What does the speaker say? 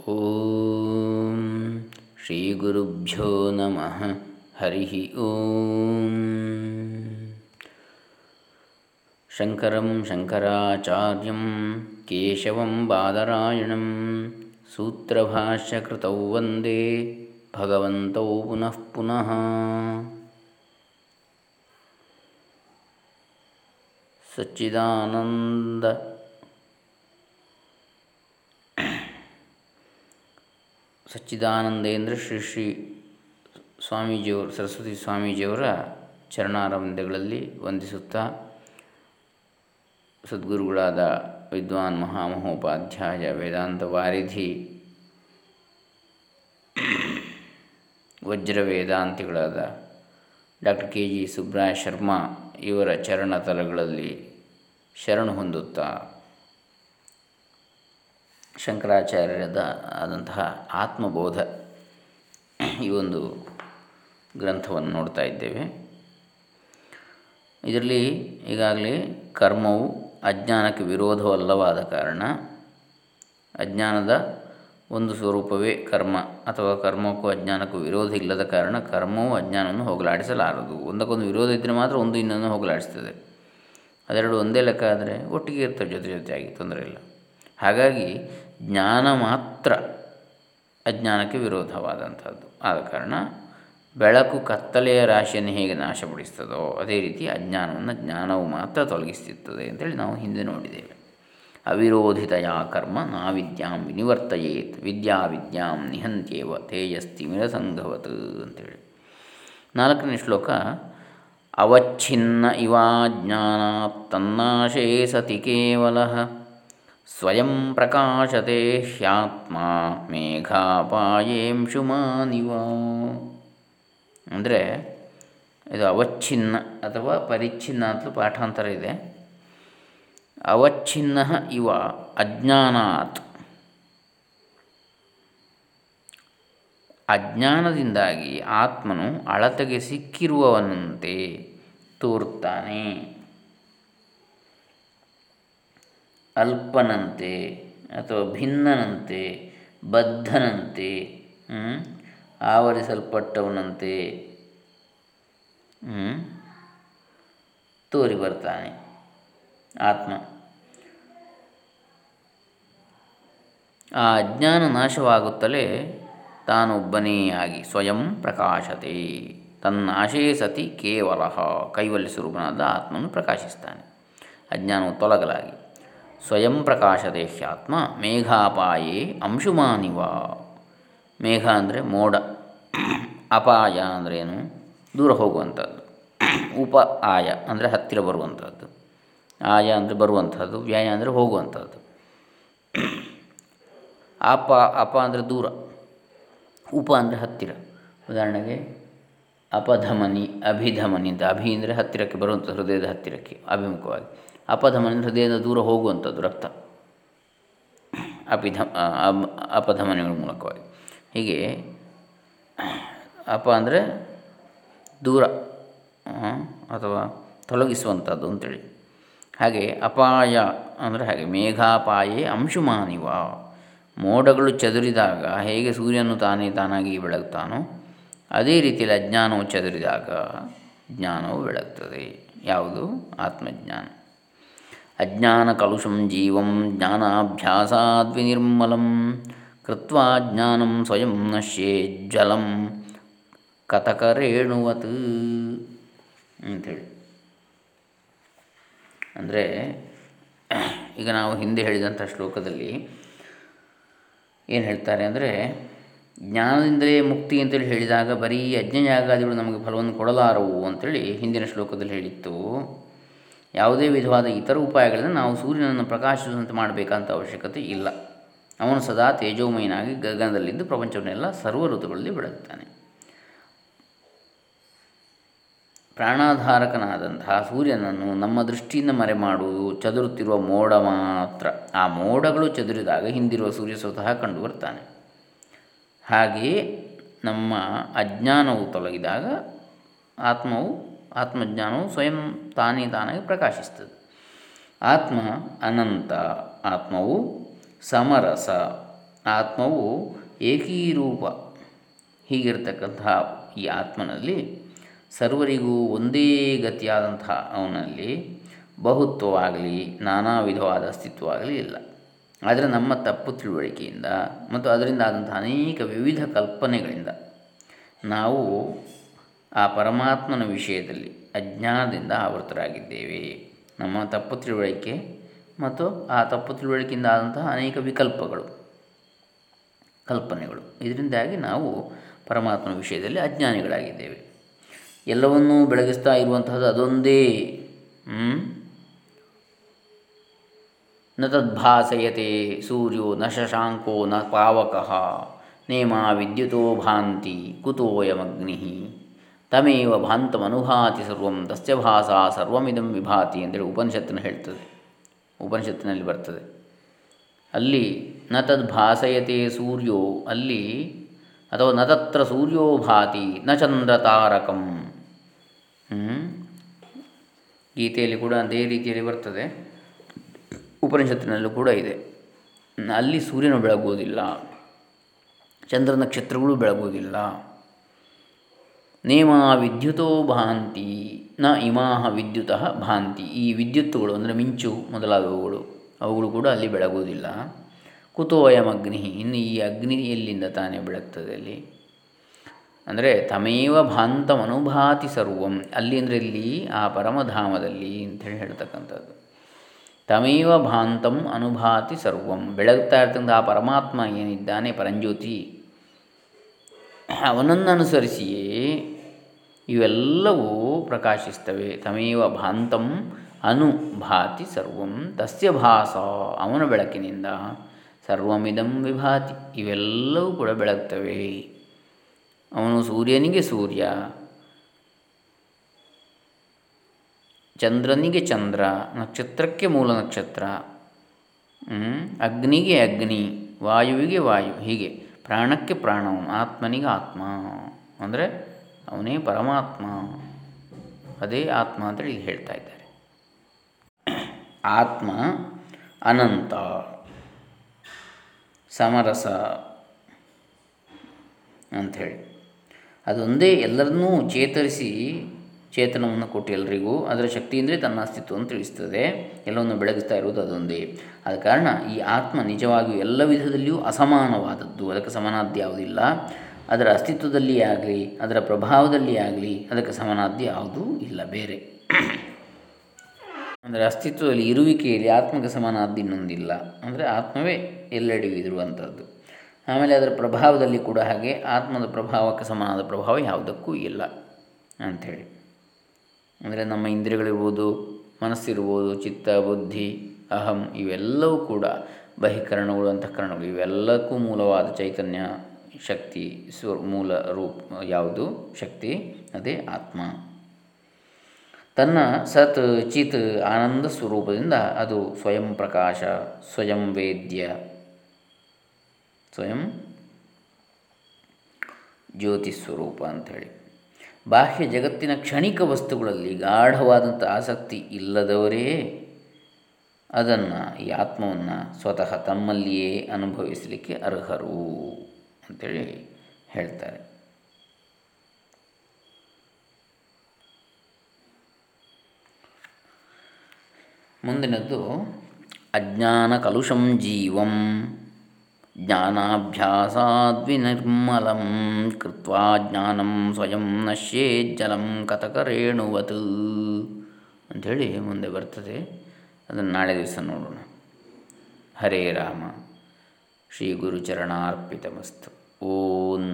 ॐ श्रीगुरुभ्यो नमः। हरिः ॐ। शङ्करं शङ्कराचार्यं केशवं बादरायणं सूत्रभाष्यकृतौ वन्दे भगवन्तौ पुनः पुनः। सच्चिदानन्द ಸಚ್ಚಿದಾನಂದೇಂದ್ರ ಶ್ರೀ ಶ್ರೀ ಸ್ವಾಮೀಜಿಯವರು, ಸರಸ್ವತಿ ಸ್ವಾಮೀಜಿಯವರ ಚರಣಾರಂಭಗಳಲ್ಲಿ ವಂದಿಸುತ್ತಾ ಸದ್ಗುರುಗಳಾದ ವಿದ್ವಾನ್ ಮಹಾಮಹೋಪಾಧ್ಯಾಯ ವೇದಾಂತ ವಾರಿಧಿ, ವಜ್ರ ವೇದಾಂತಿಗಳಾದ doctor K G Subraya Sharma ಇವರ ಚರಣತಲಗಳಲ್ಲಿ ಶರಣು ಹೊಂದುತ್ತಾ ಶಂಕರಾಚಾರ್ಯರದ ಆದಂತಹ ಆತ್ಮಬೋಧ ಈ ಒಂದು ಗ್ರಂಥವನ್ನು ನೋಡ್ತಾ ಇದ್ದೇವೆ. ಇದರಲ್ಲಿ ಈಗಾಗಲೇ ಕರ್ಮವು ಅಜ್ಞಾನಕ್ಕೆ ವಿರೋಧವಲ್ಲವಾದ ಕಾರಣ ಅಜ್ಞಾನದ ಒಂದು ಸ್ವರೂಪವೇ ಕರ್ಮ ಅಥವಾ ಕರ್ಮಕ್ಕೂ ಅಜ್ಞಾನಕ್ಕೂ ವಿರೋಧ ಇಲ್ಲದ ಕಾರಣ ಕರ್ಮವು ಅಜ್ಞಾನವನ್ನು ಹೋಗಲಾಡಿಸಲಾರದು. ಒಂದಕ್ಕೊಂದು ವಿರೋಧ ಇದ್ದರೆ ಮಾತ್ರ ಒಂದು ಇನ್ನೊಂದು ಹೋಗಲಾಡಿಸ್ತದೆ. ಅದೆರಡು ಒಂದೇ ಲೆಕ್ಕ ಆದರೆ ಒಟ್ಟಿಗೆ ಇರ್ತವೆ ಜೊತೆ ಜೊತೆಯಾಗಿ ತೊಂದರೆ ಇಲ್ಲ. ಹಾಗಾಗಿ ಜ್ಞಾನ ಮಾತ್ರ ಅಜ್ಞಾನಕ್ಕೆ ವಿರೋಧವಾದಂಥದ್ದು. ಆದ ಕಾರಣ ಬೆಳಕು ಕತ್ತಲೆಯ ರಾಶಿಯನ್ನು ಹೇಗೆ ನಾಶಪಡಿಸ್ತದೋ ಅದೇ ರೀತಿ ಅಜ್ಞಾನವನ್ನು ಜ್ಞಾನವು ಮಾತ್ರ ತೊಲಗಿಸುತ್ತದೆ ಅಂತೇಳಿ ನಾವು ಹಿಂದೆ ನೋಡಿದ್ದೇವೆ. ಅವಿರೋಧಿತಯ ಕರ್ಮ ನಾವಿದ್ಯಾಂ ವಿನಿವರ್ತಯೇತ್, ವಿದ್ಯಾ ವಿದ್ಯಾಂ ನಿಹಂತ್ಯೇವ ತೇಜಸ್ತಿಮಿರಸಂಘವತ್ ಅಂತೇಳಿ. ನಾಲ್ಕನೇ ಶ್ಲೋಕ, ಅವಚ್ಛಿನ್ನ ಇವಾ ಜ್ಞಾನಾತ್ತನ್ನಾಶೇ ಸತಿ ಕೇವಲ ಸ್ವಯಂ ಪ್ರಕಾಶತೆ ಹ್ಯಾತ್ಮ ಮೇಘಾಪಾಯೇಂಶುಮಾನಿವ. ಅಂದರೆ ಇದು ಅವಚ್ಛಿನ್ನ ಅಥವಾ ಪರಿಚ್ಛಿನ್ನ ಅಂತಲೂ ಪಾಠಾಂತರ ಇದೆ. ಅವಚ್ಛಿನ್ನ ಇವ ಅಜ್ಞಾನಾತ್. ಅಜ್ಞಾನದಿಂದಾಗಿ ಆತ್ಮನು ಅಳತೆಗೆ ಸಿಕ್ಕಿರುವವನಂತೆ ತೋರುತ್ತಾನೆ. ಅಲ್ಪನಂತೆ ಅಥವಾ ಭಿನ್ನನಂತೆ, ಬದ್ಧನಂತೆ ಆವರಿಸಲ್ಪಟ್ಟವನಂತೆ ತೋರಿ ಬರ್ತಾನೆ. ಆತ್ಮ. ಆ ಅಜ್ಞಾನ ನಾಶವಾಗುತ್ತಲೇ ತಾನೊಬ್ಬನೇ ಆಗಿ ಸ್ವಯಂ ಪ್ರಕಾಶತೆ. ತನ್ನಾಶೇ ಸತಿ ಕೇವಲ ಕೈವಲ್ಯ ಸ್ವರೂಪನಾದ ಆತ್ಮನು ಪ್ರಕಾಶಿಸ್ತಾನೆ. ಅಜ್ಞಾನವು ತೊಲಗಲಾಗಿ. ಸ್ವಯಂ ಪ್ರಕಾಶ ಹ್ಯಾತ್ಮ ಮೇಘಾಪಾಯೇ ಅಂಶುಮಾನಿವ. ಮೇಘ ಅಂದರೆ ಮೋಡ. ಅಪಾಯ ಅಂದ್ರೇನು ದೂರ ಹೋಗುವಂಥದ್ದು. ಉಪ ಆಯ ಅಂದರೆ ಹತ್ತಿರ ಬರುವಂಥದ್ದು. ಆಯ ಅಂದರೆ ಬರುವಂಥದ್ದು, ವ್ಯಯ ಅಂದರೆ ಹೋಗುವಂಥದ್ದು. ಅಪ ಅಪ ಅಂದರೆ ದೂರ. ಉಪ ಅಂದರೆ ಹತ್ತಿರ. ಉದಾಹರಣೆಗೆ ಅಪಧಮನಿ ಅಭಿಧಮನಿ ಅಂತ ಅಭಿ ಅಂದರೆ ಹತ್ತಿರಕ್ಕೆ ಬರುವಂಥ ಹೃದಯದ ಹತ್ತಿರಕ್ಕೆ, ಅಭಿಮುಖವಾಗಿ. ಅಪಧಮನಿ ಹೃದಯದ ದೂರ ಹೋಗುವಂಥದ್ದು ರಕ್ತ. ಅಪಿಧ ಅಪಧಮನಿಗಳ ಮೂಲಕವಾಗಿ. ಹೀಗೆ, ಅಪ ಅಂದರೆ ದೂರ ಅಥವಾ ತೊಲಗಿಸುವಂಥದ್ದು ಅಂತೇಳಿ. ಹಾಗೆ ಅಪಾಯ ಅಂದರೆ ಹಾಗೆ ಮೇಘಾಪಾಯೇ ಅಂಶುಮಾನಿವ. ಮೋಡಗಳು ಚದುರಿದಾಗ ಹೇಗೆ ಸೂರ್ಯನು ತಾನೇ ತಾನಾಗಿ ಬೆಳಗ್ತಾನೋ, ಅದೇ ರೀತಿಯಲ್ಲಿ ಅಜ್ಞಾನವು ಚದುರಿದಾಗ ಜ್ಞಾನವು ಬೆಳಗ್ತದೆ. ಯಾವುದು? ಆತ್ಮಜ್ಞಾನ. ಅಜ್ಞಾನ ಕಲುಷಂ ಜೀವಂ ಜ್ಞಾನಾಭ್ಯಾಸಾದ್ವಿನಿರ್ಮಲಂ ಕೃತ್ವಾ ಜ್ಞಾನಂ ಸ್ವಯಂ ನಶ್ಯೇ ಜ್ವಲಂ ಕಥಕರೇಣುವತ್ ಅಂಥೇಳಿ ಅಂದರೆ, ಈಗ ನಾವು ಹಿಂದೆ ಹೇಳಿದಂಥ ಶ್ಲೋಕದಲ್ಲಿ ಏನು ಹೇಳ್ತಾರೆ ಅಂದರೆ, ಜ್ಞಾನದಿಂದಲೇ ಮುಕ್ತಿ ಅಂತೇಳಿ ಹೇಳಿದಾಗ ಬರೀ ಯಜ್ಞಯಾಗಾದಿಗಳು ನಮಗೆ ಫಲವನ್ನು ಕೊಡಲಾರವು ಅಂಥೇಳಿ ಹಿಂದಿನ ಶ್ಲೋಕದಲ್ಲಿ ಹೇಳಿತ್ತು. ಯಾವುದೇ ವಿಧವಾದ ಇತರ ಉಪಾಯಗಳನ್ನು ನಾವು ಸೂರ್ಯನನ್ನು ಪ್ರಕಾಶಿಸುವಂತೆ ಮಾಡಬೇಕಂತ ಅವಶ್ಯಕತೆ ಇಲ್ಲ. ಅವನು ಸದಾ ತೇಜೋಮಯನಾಗಿ ಗಗನದಲ್ಲಿದ್ದು ಪ್ರಪಂಚವನ್ನೆಲ್ಲ ಸರ್ವ ಋತುಗಳಲ್ಲಿ ಬೆಳಗುತ್ತಾನೆ ಪ್ರಾಣಾಧಾರಕನಾದಂತಹ ಸೂರ್ಯನನ್ನು ನಮ್ಮ ದೃಷ್ಟಿಯಿಂದ ಮರೆ ಮಾಡುವುದು ಚದುರುತ್ತಿರುವ ಮೋಡ ಮಾತ್ರ. ಆ ಮೋಡಗಳು ಚದುರಿದಾಗ ಹಿಂದಿರುವ ಸೂರ್ಯ ಸ್ವತಃ ಕಂಡು ಬರ್ತಾನೆ. ಹಾಗೆಯೇ ನಮ್ಮ ಅಜ್ಞಾನವು ತೊಲಗಿದಾಗ ಆತ್ಮವು ಆತ್ಮಜ್ಞಾನವು ಸ್ವಯಂ ತಾನೇ ತಾನಾಗಿ ಪ್ರಕಾಶಿಸ್ತದೆ ಆತ್ಮ ಅನಂತ ಆತ್ಮವು ಸಮರಸ, ಆತ್ಮವು ಏಕೀರೂಪ. ಹೀಗಿರ್ತಕ್ಕಂತಹ ಈ ಆತ್ಮನಲ್ಲಿ ಸರ್ವರಿಗೂ ಒಂದೇ ಗತಿಯಾದಂತಹ ಅವನಲ್ಲಿ ಬಹುತ್ವವಾಗಲಿ, ನಾನಾ ವಿಧವಾದ ಅಸ್ತಿತ್ವವಾಗಲಿ ಇಲ್ಲ. ಆದರೆ ನಮ್ಮ ತಪ್ಪು ತಿಳುವಳಿಕೆಯಿಂದ ಮತ್ತು ಅದರಿಂದ ಆದಂಥ ಅನೇಕ ವಿವಿಧ ಕಲ್ಪನೆಗಳಿಂದ ನಾವು ಆ ಪರಮಾತ್ಮನ ವಿಷಯದಲ್ಲಿ ಅಜ್ಞಾನದಿಂದ ಆವೃತರಾಗಿದ್ದೇವೆ ನಮ್ಮ ತಪ್ಪು ತಿಳುವಳಿಕೆ ಮತ್ತು ಆ ತಪ್ಪು ತಿಳುವಳಿಕೆಯಿಂದ ಆದಂತಹ ಅನೇಕ ವಿಕಲ್ಪಗಳು, ಕಲ್ಪನೆಗಳು. ಇದರಿಂದಾಗಿ ನಾವು ಪರಮಾತ್ಮನ ವಿಷಯದಲ್ಲಿ ಅಜ್ಞಾನಿಗಳಾಗಿದ್ದೇವೆ. ಎಲ್ಲವನ್ನೂ ಬೆಳಗಿಸ್ತಾ ಇರುವಂತಹದ್ದು ಅದೊಂದೇ ನ ತದ್ಭಾಸಯತೆ ಸೂರ್ಯೋ ನ ಶಶಾಂಕೋ ನ ಪಾವಕಃ ನೇಮ ವಿದ್ಯುತೋ ಭಾಂತಿ ಕುತೋಯಮಗ್ನಿ. ತಮೇವ ಭಾಂತಮನುಭಾತಿ ಸರ್ವಂ, ತಸ್ಯ ಭಾಸ ಸರ್ವಮಿದಂ ವಿಭಾತಿ ಅಂತೇಳಿ ಉಪನಿಷತ್ತಿನ ಹೇಳ್ತದೆ. ಉಪನಿಷತ್ತಿನಲ್ಲಿ ಬರ್ತದೆ. ಅಲ್ಲಿ ನ ತದ್ ಭಾಸಯತೆ ಸೂರ್ಯೋ, ಅಲ್ಲಿ ಅಥವಾ ನ ತತ್ರ ಸೂರ್ಯೋ ಭಾತಿ, ನ ಚಂದ್ರ ತಾರಕಂ. ಗೀತೆಯಲ್ಲಿ ಕೂಡ ಅದೇ ರೀತಿಯಲ್ಲಿ ಬರ್ತದೆ. ಉಪನಿಷತ್ತಿನಲ್ಲೂ ಕೂಡ ಇದೆ. ಅಲ್ಲಿ ಸೂರ್ಯನು ಬೆಳಗುವುದಿಲ್ಲ. ಚಂದ್ರ ನಕ್ಷತ್ರಗಳು ಬೆಳಗುವುದಿಲ್ಲ. ನೇಮ ವಿದ್ಯುತೋ ಭಾಂತಿ, ನ ಇಮಾಹ ವಿದ್ಯುತ ಭಾಂತಿ. ಈ ವಿದ್ಯುತ್ತುಗಳು ಅಂದರೆ ಮಿಂಚು ಮೊದಲಾದವುಗಳು. ಅವುಗಳು ಕೂಡ ಅಲ್ಲಿ ಬೆಳಗುವುದಿಲ್ಲ. ಕುತೋ ಅಯಂ ಅಗ್ನಿ. ಇನ್ನು ಈ ಅಗ್ನಿ ಎಲ್ಲಿಂದ ತಾನೇ ಬೆಳಗ್ತದೆ ಅಲ್ಲಿ? ಅಂದರೆ ತಮೇವ ಭಾಂತಮನುಭಾತಿ ಸರ್ವಂ. ಅಲ್ಲಿ ಅಂದರೆ ಇಲ್ಲಿ, ಆ ಪರಮಧಾಮದಲ್ಲಿ ಅಂತೇಳಿ ಹೇಳ್ತಕ್ಕಂಥದ್ದು. ತಮೇವ ಭಾಂತಂ ಅನುಭಾತಿ ಸರ್ವಂ. ಬೆಳಗ್ತಾ ಇರ್ತಕ್ಕಂಥ ಆ ಪರಮಾತ್ಮ ಏನಿದ್ದಾನೆ ಪರಂಜ್ಯೋತಿ, ಅವನನ್ನು ಅನುಸರಿಸಿಯೇ ಇವೆಲ್ಲವೂ ಪ್ರಕಾಶಿಸ್ತವೆ ತಮೇವ ಭಾಂತಂ ಅನುಭಾತಿ ಸರ್ವಂ ತಸ್ಯ ಭಾಸ ಅವನ ಬೆಳಕಿನಿಂದ. ಸರ್ವಮಿದಂ ವಿಭಾತಿ ಇವೆಲ್ಲವೂ ಕೂಡ ಬೆಳಗ್ತವೆ ಅವನು ಸೂರ್ಯನಿಗೆ ಸೂರ್ಯ, ಚಂದ್ರನಿಗೆ ಚಂದ್ರ, ನಕ್ಷತ್ರಕ್ಕೆ ಮೂಲ ನಕ್ಷತ್ರ ಅಗ್ನಿಗೆ ಅಗ್ನಿ, ವಾಯುವಿಗೆ ವಾಯು, ಹೀಗೆ ಪ್ರಾಣಕ್ಕೆ ಪ್ರಾಣವು ಆತ್ಮನಿಗೆ ಆತ್ಮ. ಅಂದರೆ ಅವನೇ ಪರಮಾತ್ಮ. ಅದೇ ಆತ್ಮ ಅಂತೇಳಿ ಇಲ್ಲಿ ಹೇಳ್ತಾ ಇದ್ದಾರೆ. ಆತ್ಮ ಅನಂತ. ಸಮರಸ ಅಂಥೇಳಿ. ಅದೊಂದೇ ಎಲ್ಲರನ್ನೂ ಚೇತರಿಸಿ ಚೇತನವನ್ನು ಕೊಟ್ಟು ಎಲ್ಲರಿಗೂ ಅದರ ಶಕ್ತಿಯಿಂದಲೇ ತನ್ನ ಅಸ್ತಿತ್ವವನ್ನು ತಿಳಿಸ್ತದೆ. ಎಲ್ಲವನ್ನು ಬೆಳಗಿಸ್ತಾ ಇರುವುದು ಅದೊಂದೇ. ಆದ ಕಾರಣ ಈ ಆತ್ಮ ನಿಜವಾಗಿಯೂ ಎಲ್ಲ ವಿಧದಲ್ಲಿಯೂ ಅಸಮಾನವಾದದ್ದು. ಅದಕ್ಕೆ ಸಮಾನಾದ್ಯ ಯಾವುದಿಲ್ಲ ಅದರ ಅಸ್ತಿತ್ವದಲ್ಲಿ ಆಗಲಿ, ಅದರ ಪ್ರಭಾವದಲ್ಲಿ ಆಗಲಿ, ಅದಕ್ಕೆ ಸಮನಾದ್ಯ ಯಾವುದೂ ಇಲ್ಲ, ಬೇರೆ. ಅಂದರೆ ಅಸ್ತಿತ್ವದಲ್ಲಿ ಇರುವಿಕೆಯಲ್ಲಿ ಆತ್ಮಕ್ಕೆ ಸಮನಾದ್ದು ಇನ್ನೊಂದಿಲ್ಲ. ಅಂದರೆ ಆತ್ಮವೇ ಎಲ್ಲೆಡೆಯೂ ಇರುವಂಥದ್ದು ಆಮೇಲೆ ಅದರ ಪ್ರಭಾವದಲ್ಲಿ ಕೂಡ ಹಾಗೆ ಆತ್ಮದ ಪ್ರಭಾವಕ್ಕೆ ಸಮನಾದ ಪ್ರಭಾವ ಯಾವುದಕ್ಕೂ ಇಲ್ಲ ಅಂಥೇಳಿ. ಅಂದರೆ ನಮ್ಮ ಇಂದ್ರಿಯಗಳಿರ್ಬೋದು, ಮನಸ್ಸಿರ್ಬೋದು, ಚಿತ್ತ, ಬುದ್ಧಿ, ಅಹಂ ಇವೆಲ್ಲವೂ ಕೂಡ ಬಹಿಕರಣಗಳು, ಅಂತಃಕರಣಗಳು ಇವೆಲ್ಲಕ್ಕೂ ಮೂಲವಾದ ಚೈತನ್ಯ ಶಕ್ತಿ ಸ್ವ ಮೂಲ ರೂಪ, ಯಾವುದು? ಶಕ್ತಿ, ಅದೇ ಆತ್ಮ. ತನ್ನ ಸತ್, ಚಿತ್, ಆನಂದ ಸ್ವರೂಪದಿಂದ ಅದು ಸ್ವಯಂ ಪ್ರಕಾಶ, ಸ್ವಯಂ ವೇದ್ಯ. ಸ್ವಯಂ ಜ್ಯೋತಿ ಸ್ವರೂಪ ಅಂಥೇಳಿ. ಬಾಹ್ಯ ಜಗತ್ತಿನ ಕ್ಷಣಿಕ ವಸ್ತುಗಳಲ್ಲಿ ಗಾಢವಾದಂಥ ಆಸಕ್ತಿ ಇಲ್ಲದವರೇ ಅದನ್ನು ಈ ಆತ್ಮವನ್ನು ಸ್ವತಃ ತಮ್ಮಲ್ಲಿಯೇ ಅನುಭವಿಸಲಿಕ್ಕೆ ಅರ್ಹರು. ಅಂಥೇಳಿ ಹೇಳ್ತಾರೆ. ಮುಂದಿನದ್ದು, ಅಜ್ಞಾನ ಕಲುಷಂ ಜೀವಂ, ಜ್ಞಾನಾಭ್ಯಾಸಾದ್ವಿನಿರ್ಮಲಂ, ಕೃತ್ವಾ ಜ್ಞಾನಂ ಸ್ವಯಂ ನಶ್ಯೇಜ್ಜಲಂ ಕಥಕರೇಣುವತ್ ಅಂಥೇಳಿ ಮುಂದೆ ಬರ್ತದೆ. ಅದನ್ನು ನಾಳೆ ದಿವಸ ನೋಡೋಣ. ಹರೇ ರಾಮ. ಶ್ರೀ ಗುರುಚರಣಾರ್ಪಿತಮಸ್ತು. ಓಂ